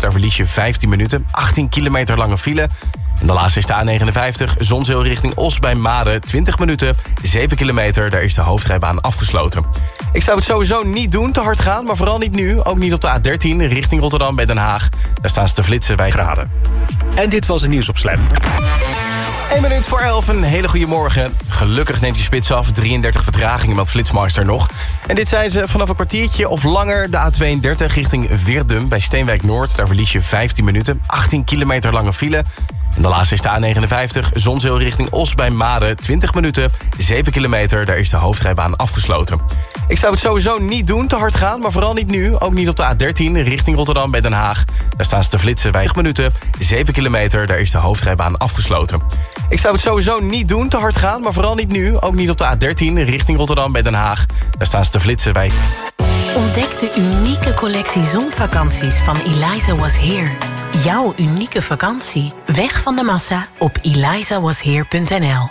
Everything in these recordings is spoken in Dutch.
Daar verlies je 15 minuten. 18 kilometer lange file. En de laatste is de A59, Zonzeel richting Os bij Maden. 20 minuten, 7 kilometer, daar is de hoofdrijbaan afgesloten. Ik zou het sowieso niet doen, te hard gaan, maar vooral niet nu. Ook niet op de A13 richting Rotterdam bij Den Haag. Daar staan ze te flitsen bij graden. En dit was het nieuws op Slam. 1 minuut voor 11, een hele goede morgen. Gelukkig neemt die spits af, 33 vertragingen met Flitsmeister nog. En dit zijn ze vanaf een kwartiertje of langer de A32 richting Veerdum bij Steenwijk Noord. Daar verlies je 15 minuten, 18 kilometer lange file. En de laatste is de A59, Zonzeel richting Os bij Maden. 20 minuten, 7 kilometer, daar is de hoofdrijbaan afgesloten. Ik zou het sowieso niet doen, te hard gaan, maar vooral niet nu. Ook niet op de A13 richting Rotterdam bij Den Haag. Daar staan ze te flitsen bij minuten, 7 kilometer, daar is de hoofdrijbaan afgesloten. Ik zou het sowieso niet doen, te hard gaan, maar vooral niet nu. Ook niet op de A13 richting Rotterdam bij Den Haag. Daar staan ze te flitsen bij... Ontdek de unieke collectie zonvakanties van Eliza Was Here. Jouw unieke vakantie. Weg van de massa op elizawasheer.nl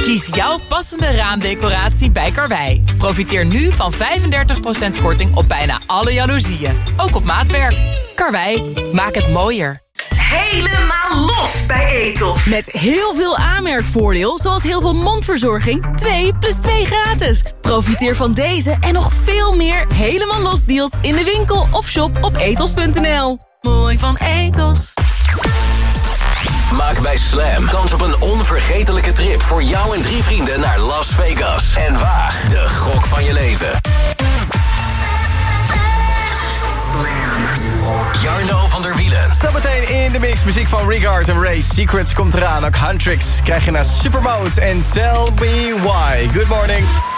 Kies jouw passende raamdecoratie bij Karwei. Profiteer nu van 35% korting op bijna alle jaloezieën. Ook op maatwerk. Karwei, maak het mooier. Helemaal los bij Ethos. Met heel veel aanmerkvoordeel, zoals heel veel mondverzorging. 2 plus 2 gratis. Profiteer van deze en nog veel meer helemaal los deals in de winkel of shop op ethos.nl. Mooi van Ethos. Maak bij Slam kans op een onvergetelijke trip voor jou en drie vrienden naar Las Vegas. En waag de gok van je leven. Jarno van der Wielen. Zometeen in de mix muziek van Rigard en Ray. Secrets komt eraan. Ook Huntrix krijg je naar Supermode en Tell Me Why. Good morning.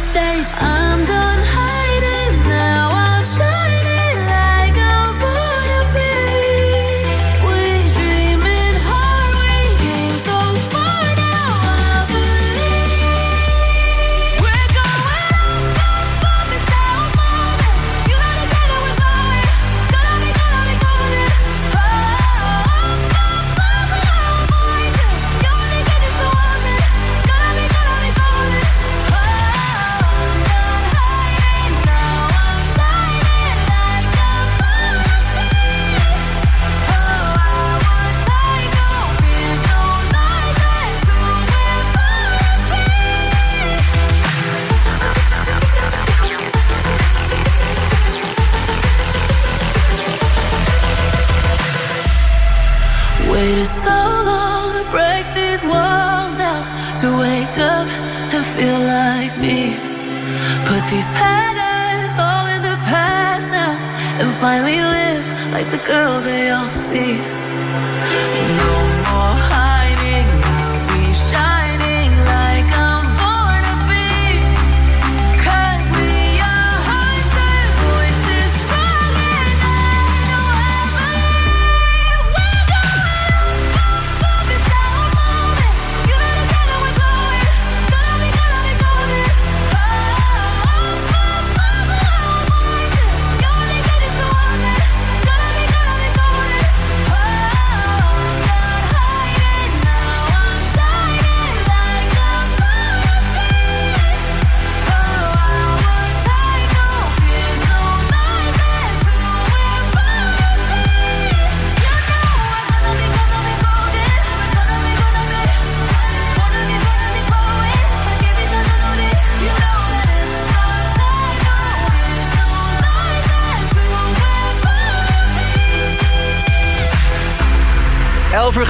Could I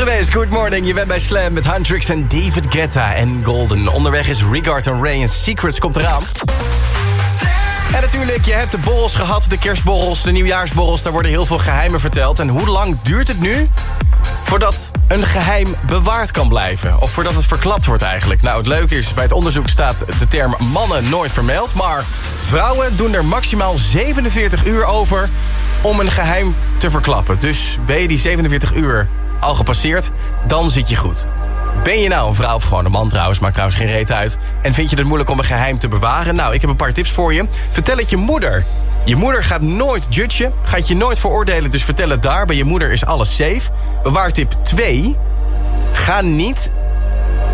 geweest, morning. Je bent bij Slam met Huntrix en David Guetta en Golden. Onderweg is Regard en Ray en Secrets komt eraan. En natuurlijk, je hebt de borrels gehad, de kerstborrels, de nieuwjaarsborrels. Daar worden heel veel geheimen verteld. En hoe lang duurt het nu voordat een geheim bewaard kan blijven? Of voordat het verklapt wordt eigenlijk? Nou, het leuke is, bij het onderzoek staat de term mannen nooit vermeld. Maar vrouwen doen er maximaal 47 uur over om een geheim te verklappen. Dus ben je die 47 uur al gepasseerd, dan zit je goed. Ben je nou een vrouw of gewoon een man trouwens, maakt trouwens geen reet uit... en vind je het moeilijk om een geheim te bewaren? Nou, ik heb een paar tips voor je. Vertel het je moeder. Je moeder gaat nooit judgen, gaat je nooit veroordelen... dus vertel het daar, bij je moeder is alles safe. Bewaartip 2, ga niet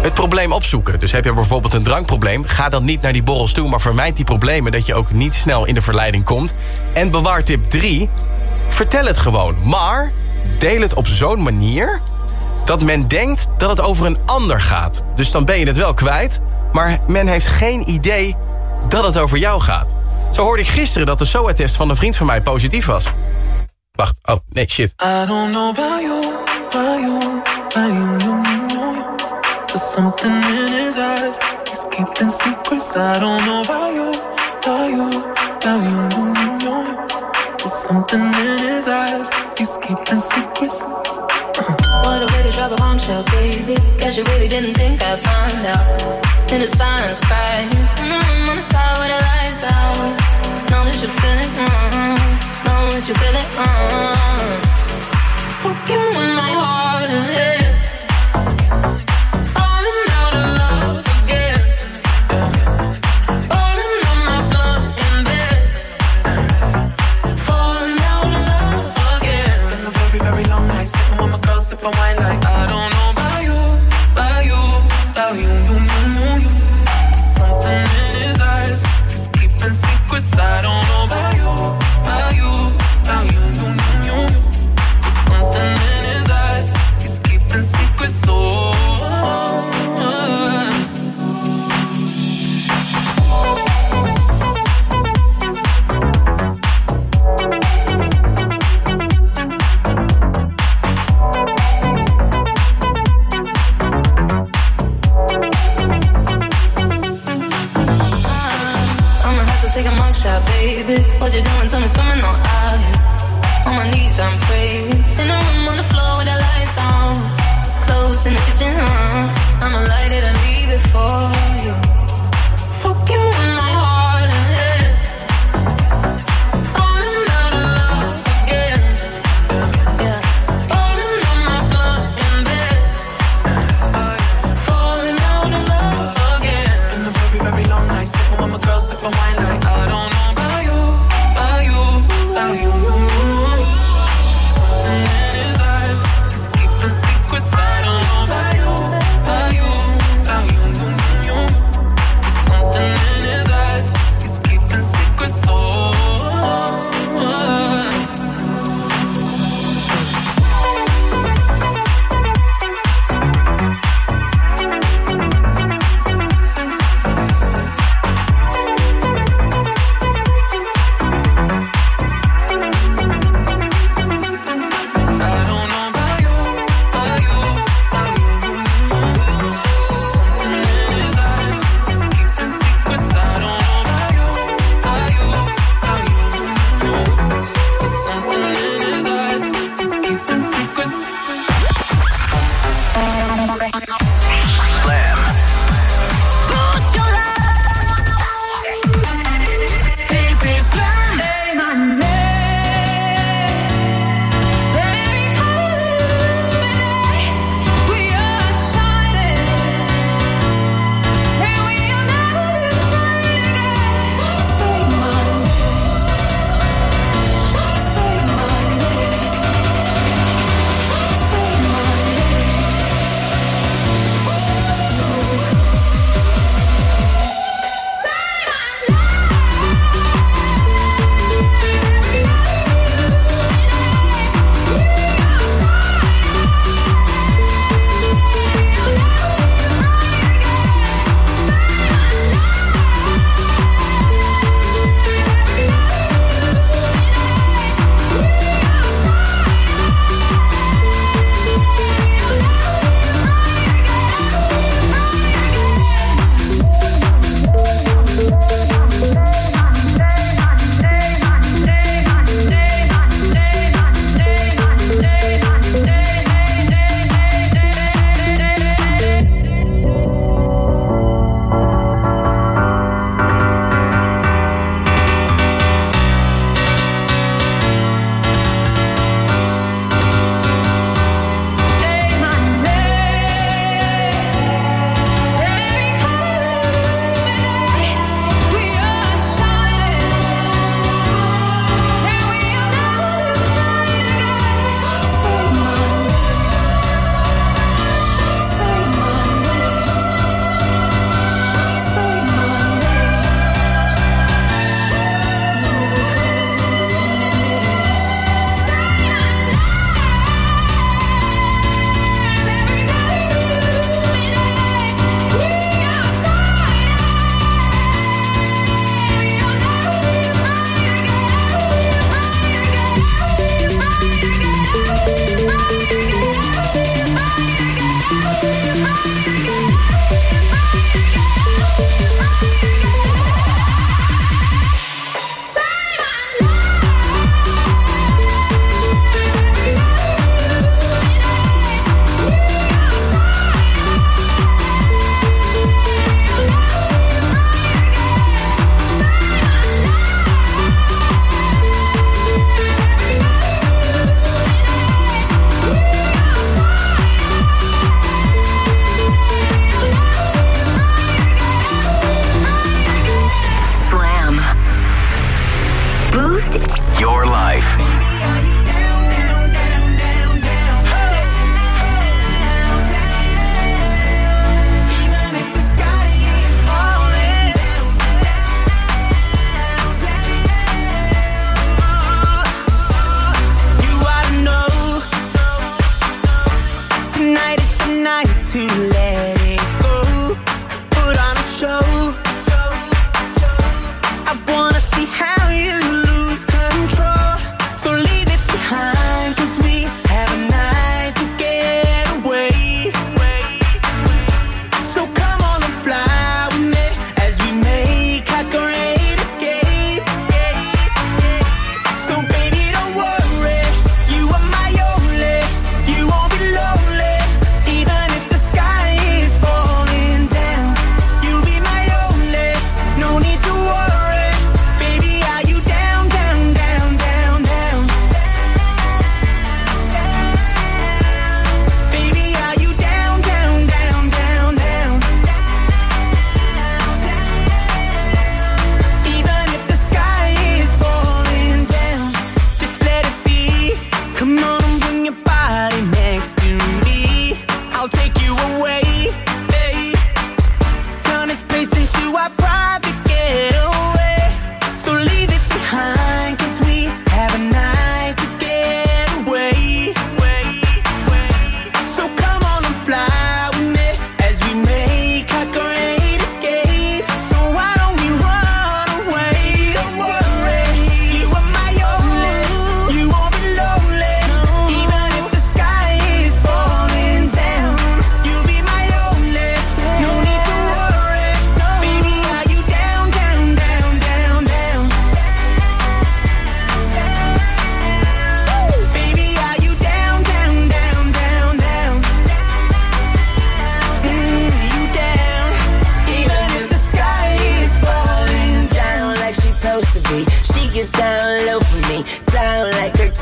het probleem opzoeken. Dus heb je bijvoorbeeld een drankprobleem... ga dan niet naar die borrels toe, maar vermijd die problemen... dat je ook niet snel in de verleiding komt. En bewaartip 3, vertel het gewoon. Maar deel het op zo'n manier dat men denkt dat het over een ander gaat. Dus dan ben je het wel kwijt, maar men heeft geen idee dat het over jou gaat. Zo hoorde ik gisteren dat de SOA-test van een vriend van mij positief was. Wacht, oh, nee, shit. I don't know about you, about you, about you, you, you. There's something in his eyes. He's keeping secrets. I don't know about you, about you, about you, you, you. There's something in his eyes. He's keeping secrets. What a way to drop a bombshell, baby. Guess you really didn't think I'd find out. In the silence, cry. Mm, on the side where the lights out. Know that you feel it. Mm, know that you feel it. Mm. Fuck you in my heart and head.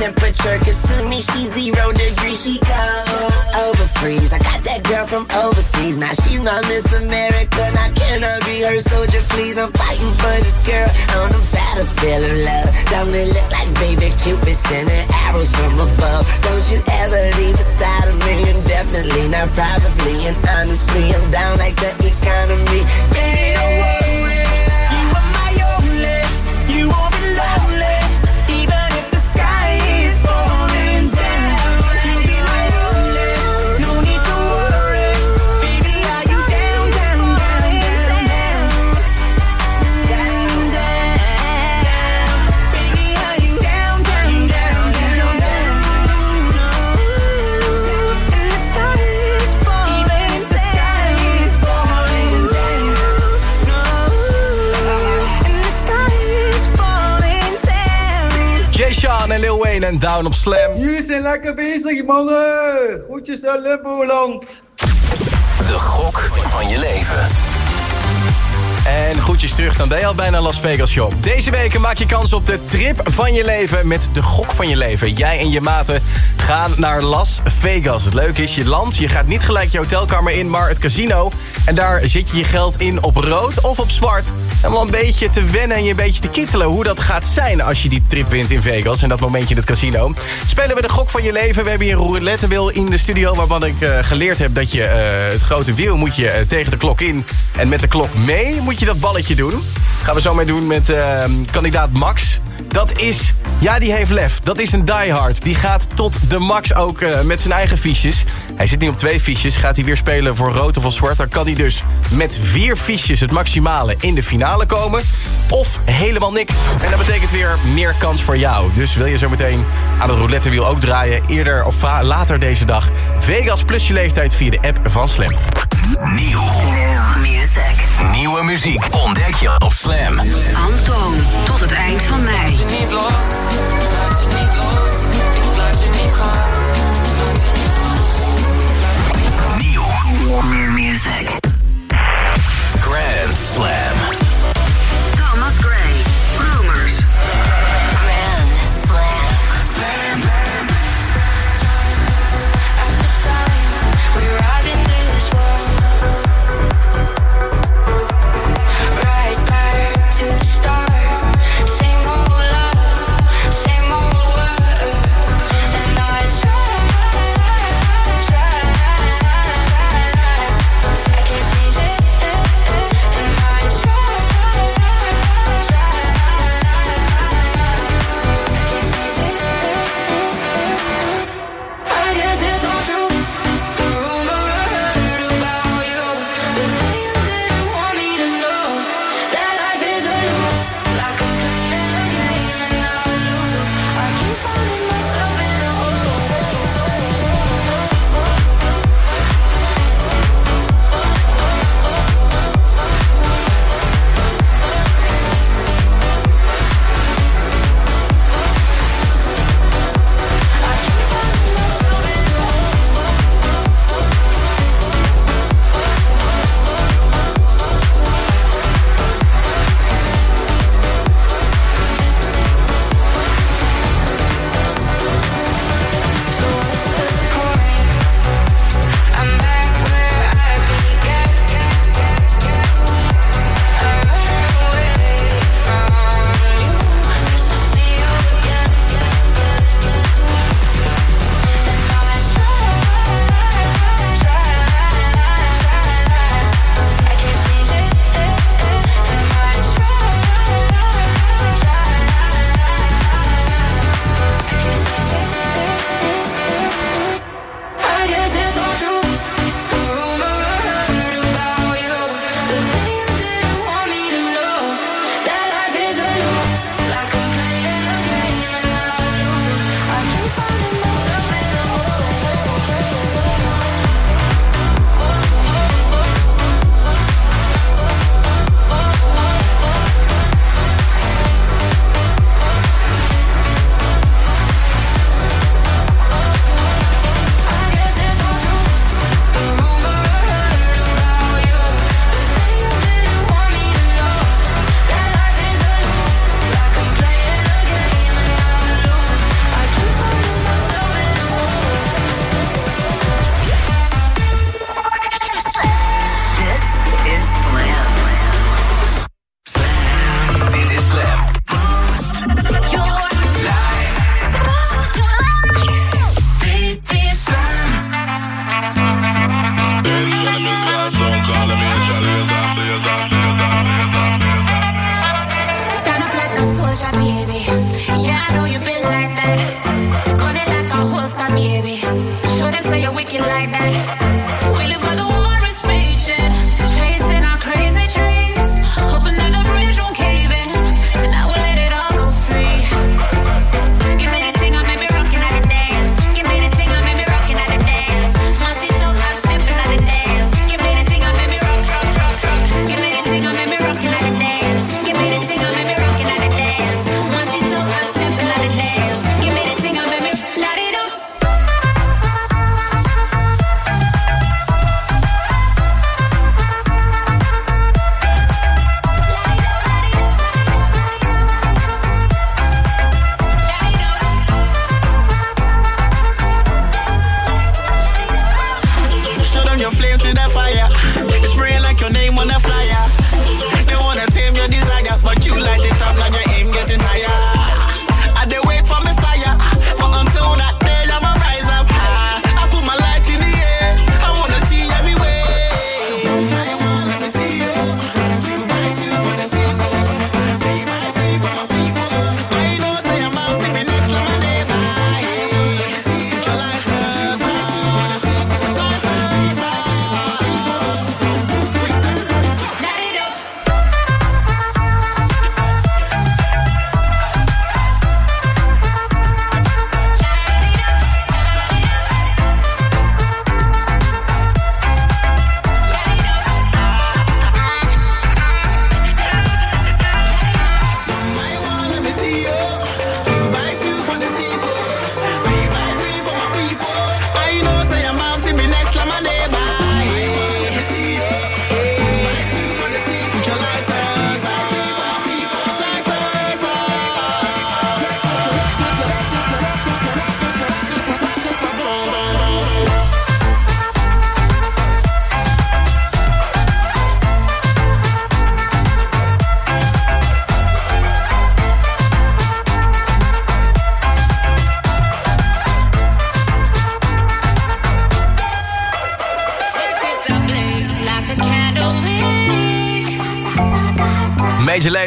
Temperature, cause to me she's zero degrees, she cold. Over freeze, I got that girl from overseas, now she's my Miss America, now can I be her soldier, please? I'm fighting for this girl on the battlefield of love. Don't it look like baby Cupid sending arrows from above? Don't you ever leave beside of me, definitely not probably, and honestly, I'm down like the economy. Baby, don't worry, Lil Wayne en Down op Slam. Jullie zijn lekker bezig, mannen. Groetjes uit Limboland. De gok van je leven. En groetjes terug, dan ben je al bijna Las Vegas Shop. Deze weken maak je kans op de trip van je leven met de gok van je leven. Jij en je maten gaan naar Las Vegas. Het leuke is, je land, je gaat niet gelijk je hotelkamer in, maar het casino. En daar zit je je geld in op rood of op zwart. En om een beetje te wennen en je een beetje te kittelen hoe dat gaat zijn als je die trip wint in Vegas. En dat momentje in het casino. Spelen we de gok van je leven. We hebben hier een roulette in de studio waarvan ik eh, geleerd heb dat je eh, het grote wiel moet je eh, tegen de klok in. En met de klok mee moet je dat balletje doen. Gaan we zo mee doen met eh, kandidaat Max. Dat is, ja die heeft lef. Dat is een diehard. Die gaat tot de max ook eh, met zijn eigen fiches. Hij zit niet op twee fiches. Gaat hij weer spelen voor rood of voor zwart. Dan kan hij dus met vier fiches het maximale in de finale komen. Of helemaal niks. En dat betekent weer meer kans voor jou. Dus wil je zo meteen aan het roulettewiel ook draaien. Eerder of later deze dag. Vegas plus je leeftijd via de app van Slam. Nieuw. Music. Nieuwe muziek ontdek je op Slam. Antoon, tot het eind van mei. Niet los, Nieuw. Music. Grand Slam.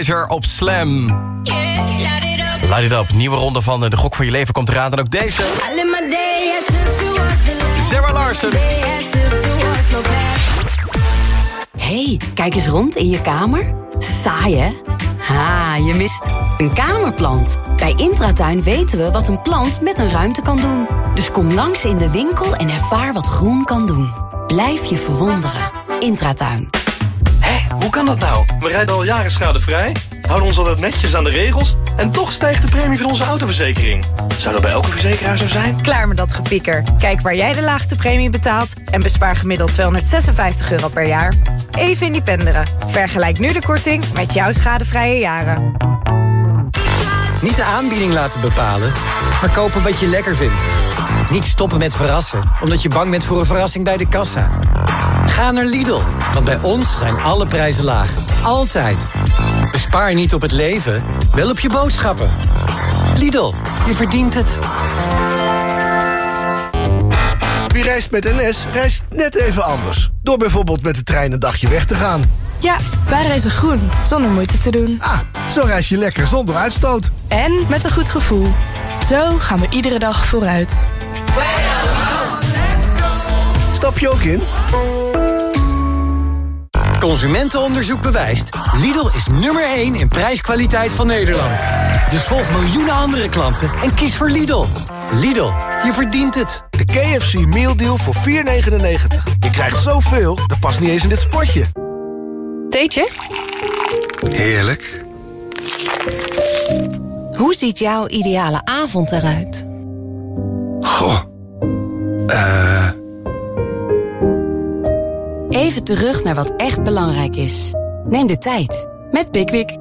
Op Slam. Light it up. Nieuwe ronde van de Gok voor je leven komt eraan. En ook deze. Sarah Larsen. hey, kijk eens rond in je kamer. Saai, hè? Ha, je mist een kamerplant. Bij Intratuin weten we wat een plant met een ruimte kan doen. Dus kom langs in de winkel en ervaar wat groen kan doen. Blijf je verwonderen. Intratuin. Dat nou? We rijden al jaren schadevrij, houden ons altijd netjes aan de regels... en toch stijgt de premie van onze autoverzekering. Zou dat bij elke verzekeraar zo zijn? Klaar met dat gepieker. Kijk waar jij de laagste premie betaalt... en bespaar gemiddeld 256 euro per jaar. Even independeren. Vergelijk nu de korting met jouw schadevrije jaren. Niet de aanbieding laten bepalen, maar kopen wat je lekker vindt. Niet stoppen met verrassen, omdat je bang bent voor een verrassing bij de kassa. Ga naar Lidl, want bij ons zijn alle prijzen laag. Altijd. Bespaar niet op het leven, wel op je boodschappen. Lidl, je verdient het. Wie reist met NS, reist net even anders. Door bijvoorbeeld met de trein een dagje weg te gaan. Ja, wij reizen groen, zonder moeite te doen. Ah, zo reis je lekker zonder uitstoot. En met een goed gevoel. Zo gaan we iedere dag vooruit. Stap je ook in? Consumentenonderzoek bewijst. Lidl is nummer 1 in prijskwaliteit van Nederland. Dus volg miljoenen andere klanten en kies voor Lidl. Lidl, je verdient het. De KFC Meal Deal voor 4,99. Je krijgt zoveel, dat past niet eens in dit spotje. Theetje? Heerlijk. Hoe ziet jouw ideale avond eruit? Goh. Eh... Even terug naar wat echt belangrijk is. Neem de tijd met Pickwick.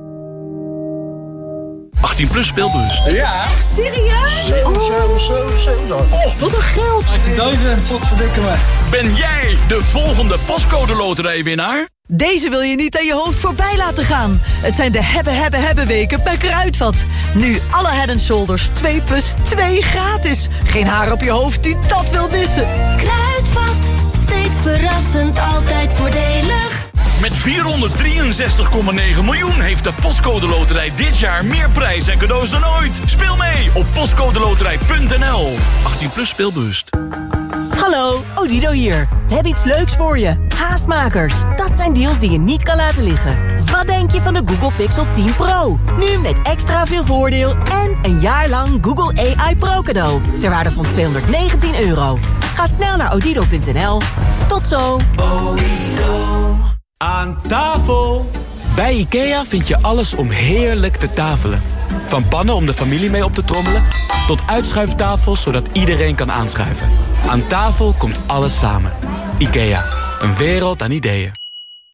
18 plus speelbus. Ja. Echt serieus? 7, 7, 7, 7. Oh, wat een geld. 18.000. Wat verdikken me. Ben jij de volgende postcode loterijwinnaar? Deze wil je niet aan je hoofd voorbij laten gaan. Het zijn de hebben, hebben, hebben weken bij Kruidvat. Nu alle head shoulders 2 plus 2 gratis. Geen haar op je hoofd die dat wil missen. Kruidvat, verrassend, altijd voordelig. Met 463,9 miljoen heeft de Postcode Loterij dit jaar meer prijs en cadeaus dan ooit. Speel mee op postcodeloterij.nl. 18 plus speelbewust. Hallo, Odido hier. We hebben iets leuks voor je. Haastmakers. Dat zijn deals die je niet kan laten liggen. Wat denk je van de Google Pixel 10 Pro? Nu met extra veel voordeel en een jaar lang Google AI Pro cadeau. Ter waarde van 219 euro. Ga snel naar odido.nl. Tot zo. Aan tafel! Bij IKEA vind je alles om heerlijk te tafelen. Van pannen om de familie mee op te trommelen... tot uitschuiftafels zodat iedereen kan aanschuiven. Aan tafel komt alles samen. IKEA, een wereld aan ideeën.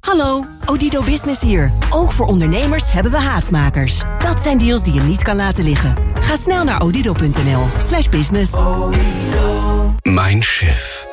Hallo, Odido Business hier. Ook voor ondernemers hebben we haastmakers. Dat zijn deals die je niet kan laten liggen. Ga snel naar odido.nl slash business. Mindshift.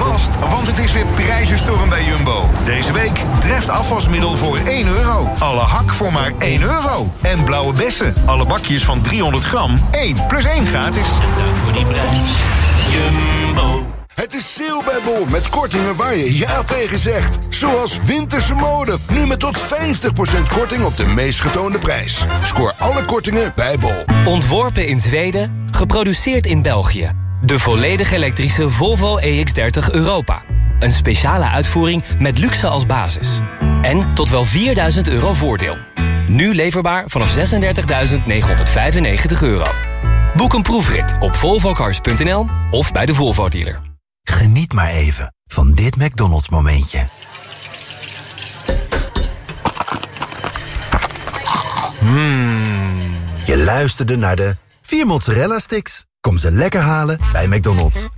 Vast, want het is weer prijzenstorm bij Jumbo. Deze week treft afwasmiddel voor 1 euro. Alle hak voor maar 1 euro. En blauwe bessen, alle bakjes van 300 gram, 1 plus 1 gratis. Dank voor die prijs. Jumbo. Het is sale bij Bol met kortingen waar je ja tegen zegt. Zoals winterse mode. Nu met tot 50% korting op de meest getoonde prijs. Scoor alle kortingen bij Bol. Ontworpen in Zweden, geproduceerd in België. De volledig elektrische Volvo EX30 Europa. Een speciale uitvoering met luxe als basis. En tot wel 4000 euro voordeel. Nu leverbaar vanaf 36.995 euro. Boek een proefrit op volvocars.nl of bij de Volvo dealer. Geniet maar even van dit McDonald's momentje. Hmm. Je luisterde naar de 4 mozzarella sticks. Kom ze lekker halen bij McDonald's.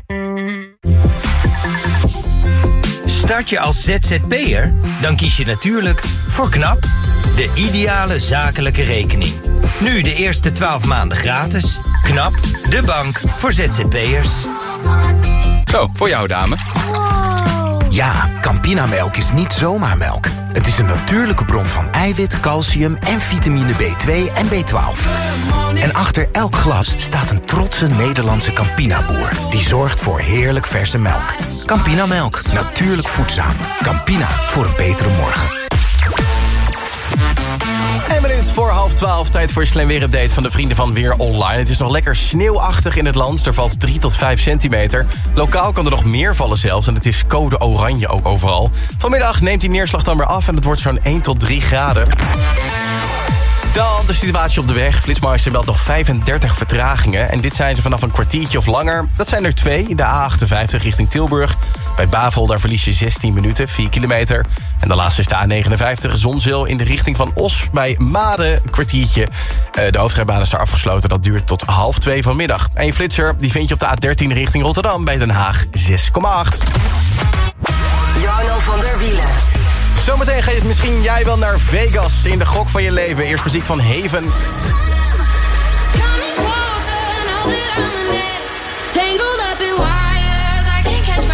Start je als ZZP'er? Dan kies je natuurlijk voor KNAP, de ideale zakelijke rekening. Nu de eerste 12 maanden gratis. KNAP, de bank voor ZZP'ers. Zo, voor jou dame. Ja, Campinamelk is niet zomaar melk. Het is een natuurlijke bron van eiwit, calcium en vitamine B2 en B12. En achter elk glas staat een trotse Nederlandse Campina-boer... die zorgt voor heerlijk verse melk. Campinamelk, natuurlijk voedzaam. Campina, voor een betere morgen. En minuut voor half twaalf, tijd voor je slim weer update van de vrienden van Weer Online. Het is nog lekker sneeuwachtig in het land. Er valt 3 tot 5 centimeter. Lokaal kan er nog meer vallen zelfs. En het is code oranje ook overal. Vanmiddag neemt die neerslag dan weer af en het wordt zo'n 1 tot 3 graden. Dan de situatie op de weg. Flitsmeister meldt nog 35 vertragingen. En dit zijn ze vanaf een kwartiertje of langer. Dat zijn er twee. De A58 richting Tilburg. Bij Bavel daar verlies je 16 minuten, 4 kilometer. En de laatste is de A59 Zonzeel in de richting van Os. Bij Maden, kwartiertje. Eh, De hoofdrijbaan is afgesloten. Dat duurt tot half twee vanmiddag. En je flitser die vind je op de A13 richting Rotterdam. Bij Den Haag 6,8. Jarno van der Wielen. Zometeen ga je misschien jij wel naar Vegas in de gok van je leven. Eerst muziek van Haven. I can't catch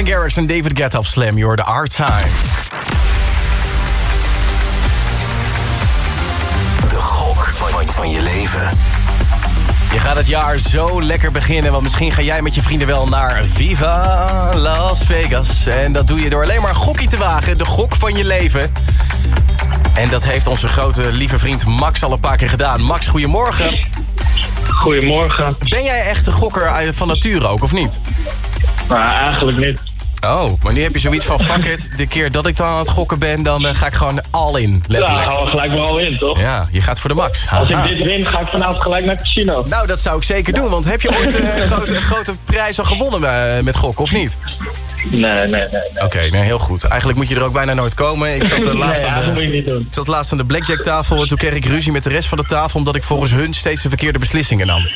Martin Garrix en David Guetta op Slam. Je hoorde Our Time. De gok van, van je leven. Je gaat het jaar zo lekker beginnen, want misschien ga jij met je vrienden wel naar Viva Las Vegas. En dat doe je door alleen maar een gokkie te wagen, de gok van je leven. En dat heeft onze grote lieve vriend Max al een paar keer gedaan. Max, goedemorgen. Goedemorgen. Ben jij echt een gokker van nature ook, of niet? Nou, eigenlijk niet. Oh, maar nu heb je zoiets van, fuck it, de keer dat ik dan aan het gokken ben, dan eh, ga ik gewoon all in, letterlijk. Ja, gaan we gelijk maar al in, toch? Ja, je gaat voor de max. Als ik dit win, ga ik vanavond gelijk naar het casino. Nou, dat zou ik zeker doen, want heb je ooit eh, een, grote, een grote prijs al gewonnen eh, met gokken, of niet? Nee, nee, nee. nee. Oké, nee, heel goed. Eigenlijk moet je er ook bijna nooit komen. Ik zat, uh, laatst, Nee, aan dat moet je de, niet doen. ik zat laatst aan de blackjack tafel en toen kreeg ik ruzie met de rest van de tafel... omdat ik volgens hun steeds de verkeerde beslissingen nam.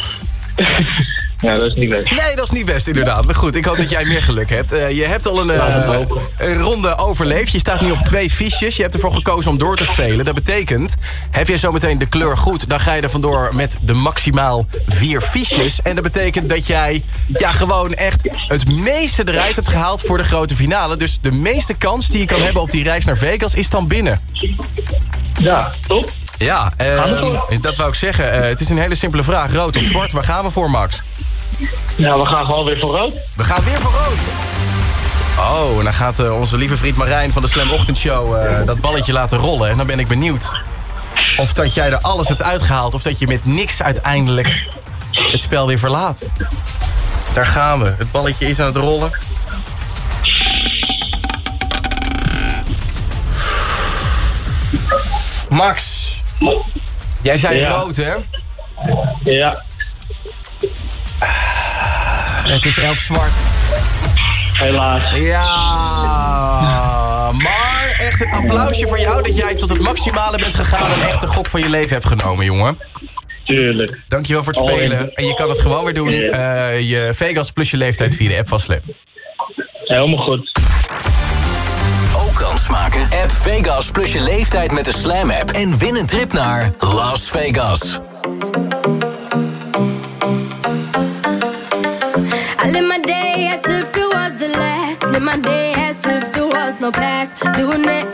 Ja, dat is niet leuk. Nee, dat is niet best inderdaad. Maar goed, ik hoop dat jij meer geluk hebt. Eh, je hebt al een, eh, een ronde overleefd. Je staat nu op twee fiches. Je hebt ervoor gekozen om door te spelen. Dat betekent, heb je zometeen de kleur goed... dan ga je er vandoor met de maximaal vier fiches. En dat betekent dat jij ja, gewoon echt het meeste eruit hebt gehaald... voor de grote finale. Dus de meeste kans die je kan hebben op die reis naar Vegas is dan binnen. Ja, top. Ja, ehm, dat wou ik zeggen. Eh, het is een hele simpele vraag. Rood of zwart, waar gaan we voor, Max? Ja, we gaan gewoon weer voor rood. We gaan weer voor rood. Oh, en dan gaat eh, onze lieve vriend Marijn van de Slam Ochtendshow eh, dat balletje laten rollen. En dan ben ik benieuwd of dat jij er alles hebt uitgehaald... of dat je met niks uiteindelijk het spel weer verlaat. Daar gaan we. Het balletje is aan het rollen. Max, jij zei Ja. rood, hè? Ja. Het is elf zwart. Helaas. Ja. Maar echt een applausje voor jou dat jij tot het maximale bent gegaan en echt de gok van je leven hebt genomen, jongen. Tuurlijk. Dankjewel voor het oh, spelen. En je kan het gewoon weer doen. Eh, je Vegas plus je leeftijd via de app van Slam. Helemaal goed. Ook kans maken. App Vegas plus je leeftijd met de Slam app. En win een trip naar Las Vegas. no past, doing it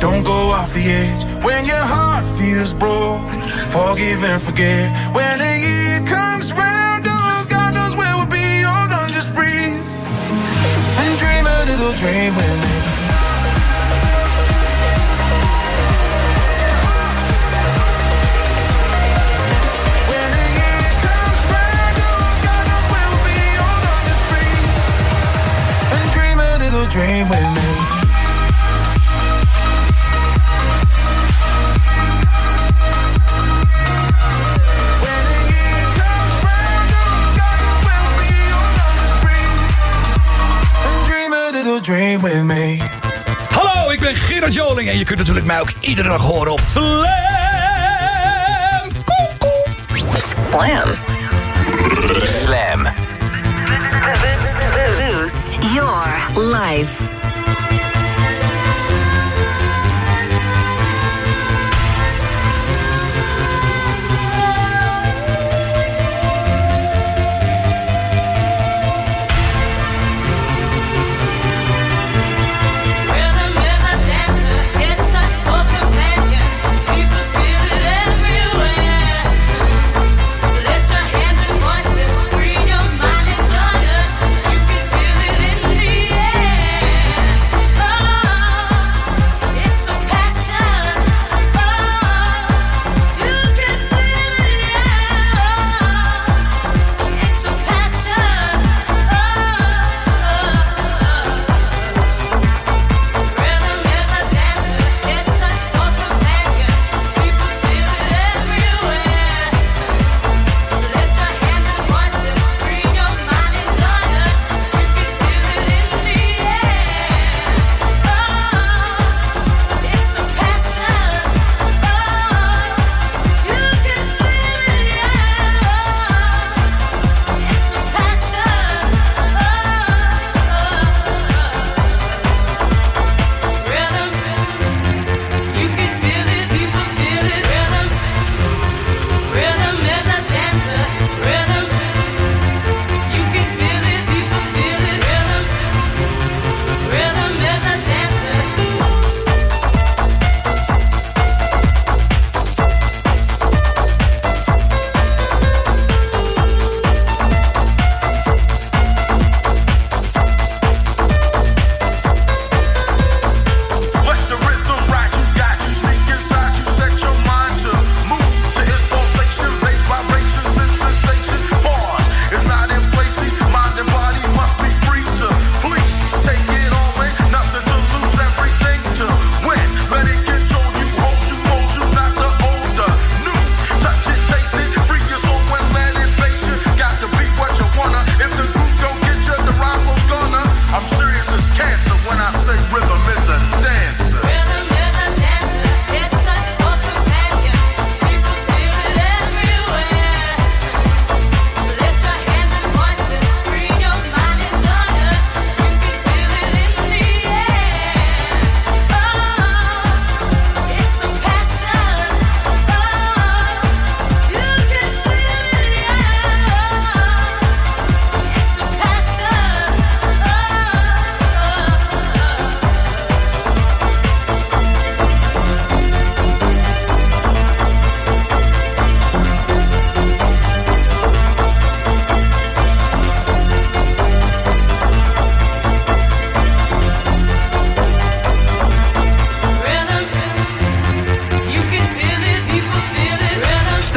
don't go off the edge. When your heart feels broke, forgive and forget. When the year comes round, oh, God knows where we'll be. Hold on, just breathe and dream a little dream en je kunt natuurlijk mij ook iedere dag horen op Slam. Slam. Slam. Boost your life.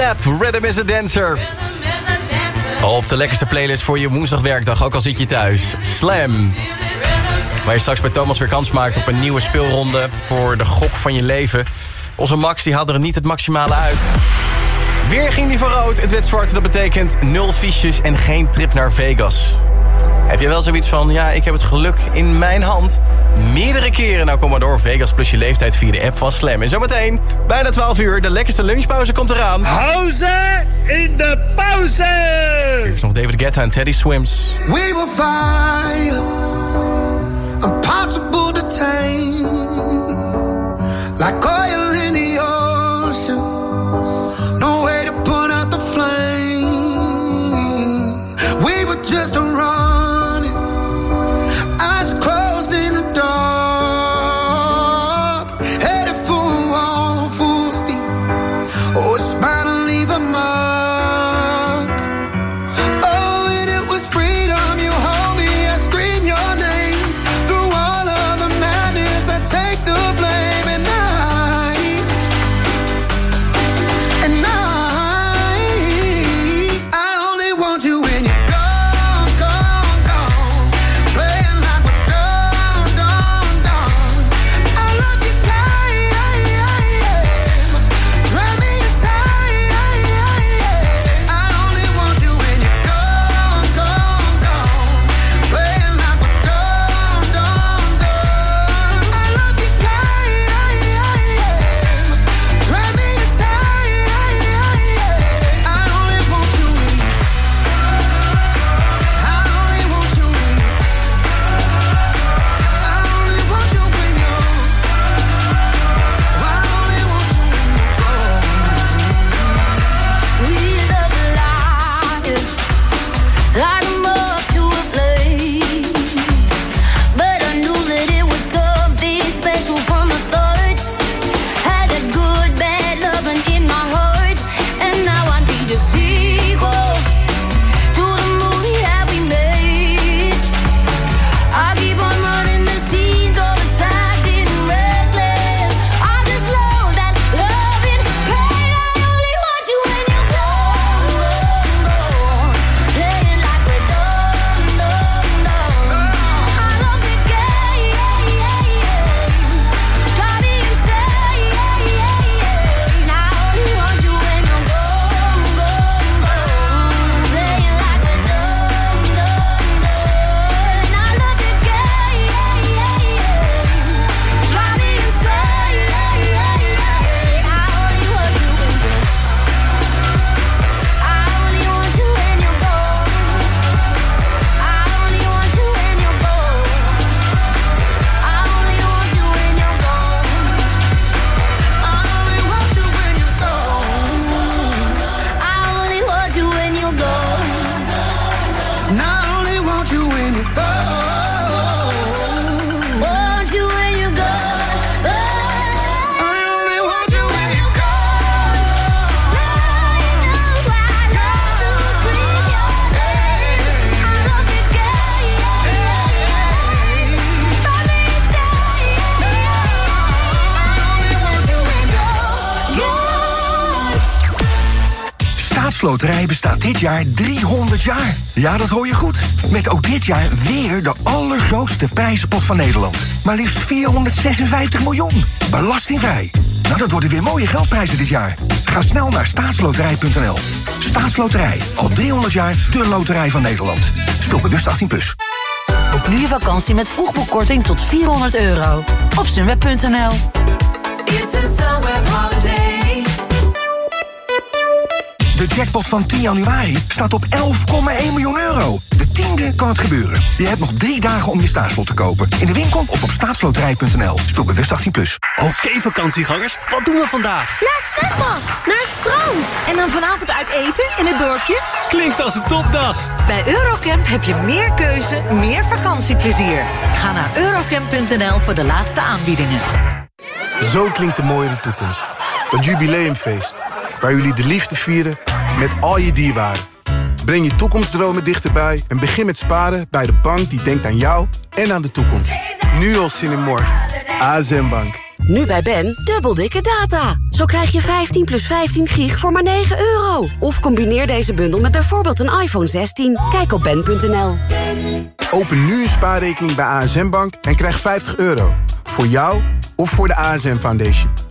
Rhythm is a Dancer. Op de lekkerste playlist voor je woensdagwerkdag, ook al zit je thuis. Slam. Waar je straks bij Thomas weer kans maakt op een nieuwe speelronde... voor de gok van je leven. Onze Max die haalde er niet het maximale uit. Weer ging die voor rood. Het werd zwart, dat betekent nul fiches en geen trip naar Vegas. Heb je wel zoiets van, ja, ik heb het geluk in mijn hand? Meerdere keren. Nou, kom maar door. Vegas plus je leeftijd via de app van Slam. En zometeen, bijna 12 uur, de lekkerste lunchpauze komt eraan. Pauze in de pauze! Hier is nog David Guetta en Teddy Swims. We will fire, impossible to tame, like oil in the ocean. Staatsloterij bestaat dit jaar 300 jaar. Ja, dat hoor je goed. Met ook dit jaar weer de allergrootste prijzenpot van Nederland. Maar liefst 456 miljoen. Belastingvrij. Nou, dat worden weer mooie geldprijzen dit jaar. Ga snel naar staatsloterij.nl. Staatsloterij. Al 300 jaar de loterij van Nederland. Speel bewust 18+. Plus. Boek nu je vakantie met vroegboekkorting tot 400 euro. Op sunweb.nl De jackpot van 10 januari staat op 11,1 miljoen euro. De tiende kan het gebeuren. Je hebt nog drie dagen om je staatslot te kopen. In de winkel of op staatsloterij.nl. Speel bewust 18+. Plus. Oké vakantiegangers, wat doen we vandaag? Naar het zwembad, naar het strand. En dan vanavond uit eten in het dorpje? Klinkt als een topdag. Bij Eurocamp heb je meer keuze, meer vakantieplezier. Ga naar eurocamp.nl voor de laatste aanbiedingen. Zo klinkt de mooie toekomst. Dat jubileumfeest. Waar jullie de liefde vieren met al je dierbaren. Breng je toekomstdromen dichterbij en begin met sparen bij de bank die denkt aan jou en aan de toekomst. Nu al zin in morgen. ASM Bank. Nu bij Ben, dubbel dikke data. Zo krijg je 15 plus 15 gig voor maar 9 euro. Of combineer deze bundel met bijvoorbeeld een iPhone 16. Kijk op ben.nl. Open nu een spaarrekening bij ASM Bank en krijg 50 euro. Voor jou of voor de ASM Foundation.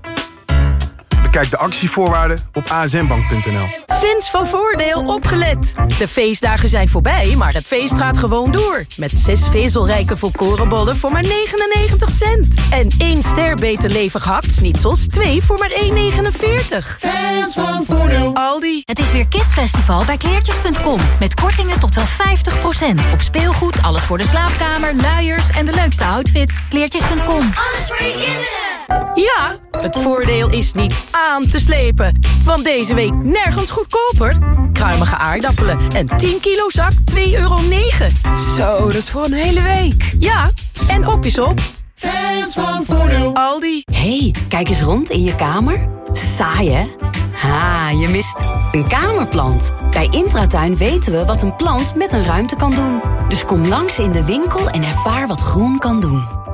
Bekijk de actievoorwaarden op asmbank.nl. Fans van Voordeel opgelet. De feestdagen zijn voorbij, maar het feest gaat gewoon door. Met zes vezelrijke volkorenbollen voor maar 99 cent. En één ster beter levig hakt-snitsels, twee voor maar 1,49. Fans van Voordeel. Aldi. Het is weer Kidsfestival bij kleertjes.com. Met kortingen tot wel 50%. Op speelgoed, alles voor de slaapkamer, luiers en de leukste outfits. Kleertjes.com. Alles voor je kinderen. Ja, het voordeel is niet aan te slepen. Want deze week nergens goedkoper. Kruimige aardappelen en 10 kilo zak 2,9 euro. Zo, dat is voor een hele week. Ja, en op is op. Fans van Voordeel. Aldi. hey, kijk eens rond in je kamer. Saai, hè? Ha, je mist een kamerplant. Bij Intratuin weten we wat een plant met een ruimte kan doen. Dus kom langs in de winkel en ervaar wat groen kan doen.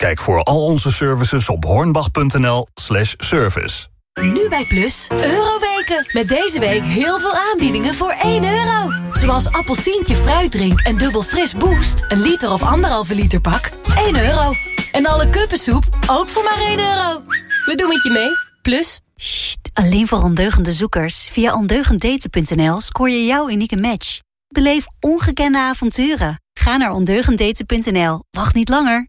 Kijk voor al onze services op hornbach.nl slash service. Nu bij Plus, Euroweken. Met deze week heel veel aanbiedingen voor 1 euro. Zoals appelsientje fruitdrink en dubbel fris boost. Een liter of anderhalve liter pak, 1 euro. En alle kuppensoep, ook voor maar 1 euro. We doen het je mee, Plus. Alleen voor ondeugende zoekers. Via ondeugenddaten.nl scoor je jouw unieke match. Beleef ongekende avonturen. Ga naar ondeugenddaten.nl. Wacht niet langer.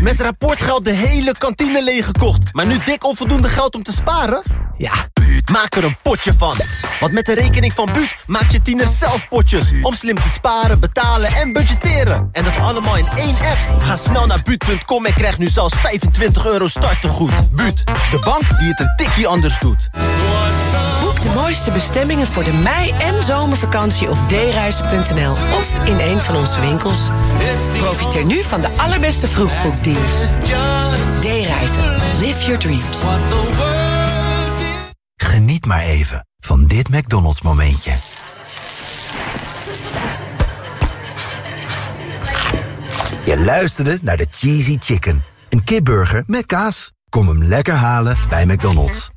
Met rapportgeld de hele kantine leeggekocht. Maar nu dik onvoldoende geld om te sparen? Ja, maak er een potje van. Want met de rekening van Buut maak je tiener zelf potjes. Om slim te sparen, betalen en budgetteren. En dat allemaal in één app. Ga snel naar Buut.com en krijg nu zelfs 25 euro startegoed. Buut, de bank die het een tikje anders doet. De mooiste bestemmingen voor de mei- en zomervakantie op dereizen.nl of in een van onze winkels. Profiteer nu van de allerbeste vroegboekdeals. D-reizen. Live your dreams. Geniet maar even van dit McDonald's momentje. Je luisterde naar de Cheesy Chicken. Een kipburger met kaas. Kom hem lekker halen bij McDonald's.